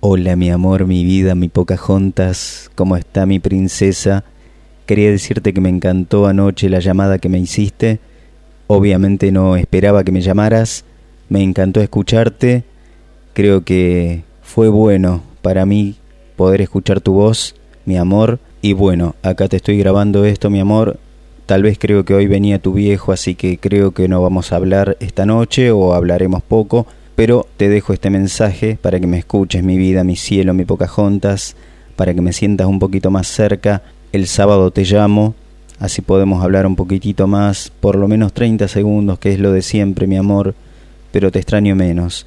Hola mi amor, mi vida, mi Pocahontas, ¿cómo está mi princesa? Quería decirte que me encantó anoche la llamada que me hiciste. Obviamente no esperaba que me llamaras. Me encantó escucharte. Creo que fue bueno para mí poder escuchar tu voz, mi amor. Y bueno, acá te estoy grabando esto, mi amor. Tal vez creo que hoy venía tu viejo, así que creo que no vamos a hablar esta noche o hablaremos poco pero te dejo este mensaje para que me escuches mi vida, mi cielo, mi Pocahontas, para que me sientas un poquito más cerca. El sábado te llamo, así podemos hablar un poquitito más, por lo menos 30 segundos, que es lo de siempre, mi amor, pero te extraño menos.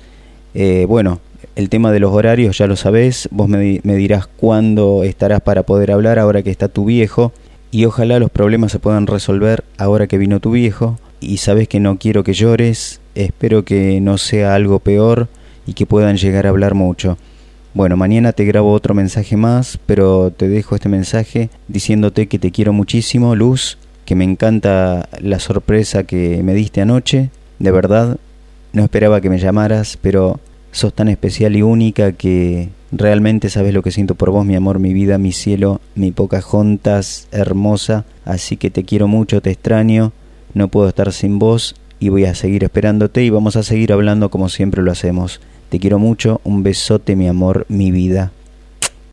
Eh, bueno, el tema de los horarios ya lo sabes, vos me, me dirás cuándo estarás para poder hablar ahora que está tu viejo y ojalá los problemas se puedan resolver ahora que vino tu viejo y sabes que no quiero que llores, espero que no sea algo peor y que puedan llegar a hablar mucho. Bueno, mañana te grabo otro mensaje más, pero te dejo este mensaje diciéndote que te quiero muchísimo, Luz, que me encanta la sorpresa que me diste anoche, de verdad, no esperaba que me llamaras, pero sos tan especial y única que realmente sabes lo que siento por vos, mi amor, mi vida, mi cielo, mi poca juntas hermosa, así que te quiero mucho, te extraño. No puedo estar sin vos y voy a seguir esperándote y vamos a seguir hablando como siempre lo hacemos. Te quiero mucho, un besote mi amor, mi vida.